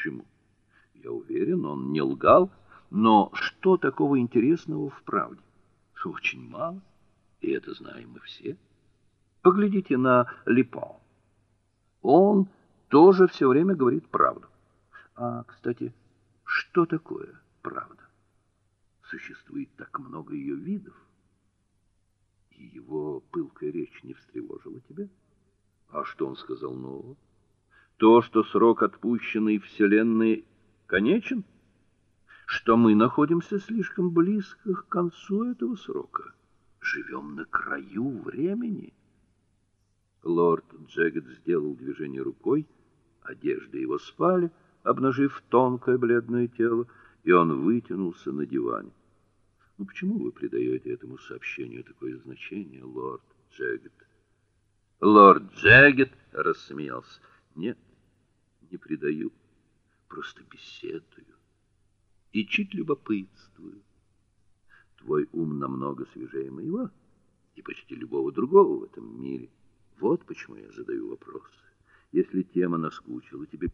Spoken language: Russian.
Почему? Я уверен, он не лгал, но что такого интересного в правде? Очень мало, и это знаем мы все. Поглядите на Липо. Он тоже все время говорит правду. А, кстати, что такое правда? Существует так много ее видов. И его пылкая речь не встревожила тебя? А что он сказал нового? То, что срок отпущенный вселенной конечен, что мы находимся слишком близко к концу этого срока, живем на краю времени. Лорд Джегет сделал движение рукой, одежды его спали, обнажив тонкое бледное тело, и он вытянулся на диване. Ну почему вы придаете этому сообщению такое значение, лорд Джегет? Лорд Джегет рассмеялся. Нет, не придаю, просто беседую и чуть любопытствую. Твой ум намного свежее моего и почти любого другого в этом мире. Вот почему я задаю вопросы. Если тема наскучила тебе,